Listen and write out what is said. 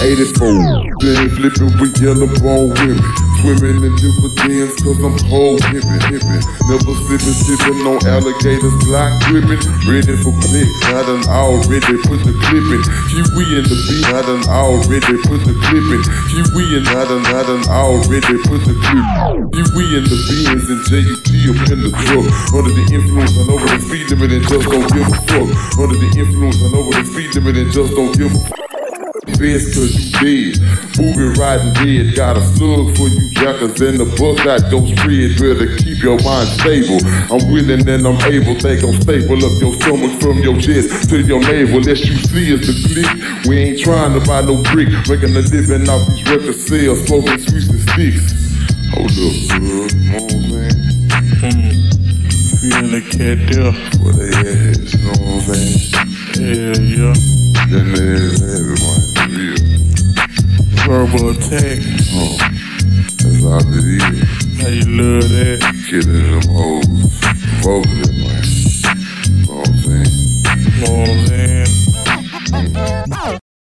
84. Then flipping with yellow bone women. Swimming in dividends cause I'm whole hippin', hippin'. Never slippin', sippin' on alligators, block grippin'. Ready for clicks, I done already put the clippin'. we in the beat, I done already put the clippin'. Kiwi and I done, I done already put the clippin'. Kiwi in the beans and JUT up in the truck. Under the influence, I know what the speed limit and just don't give a fuck. Under the influence, I know what the speed limit and just don't give a fuck. Best cause you dead. Moving riding dead. Got a slug for you jackers and the buck I don't spread. Better keep your mind stable. I'm willing and I'm able. Think I'm staple up your stomach from your chest to your navel. Let you see is the click. We ain't trying to buy no brick. Making a living off these record sales. Smoking sweets and sticks. Hold up, bud. Come on, man. Feeling the cat there. Where they at? You know what I'm saying? Hell yeah. Then they everyone. Real. Verbal attack. Oh. That's all it is. How you love that? Killing them hoes. Vocally.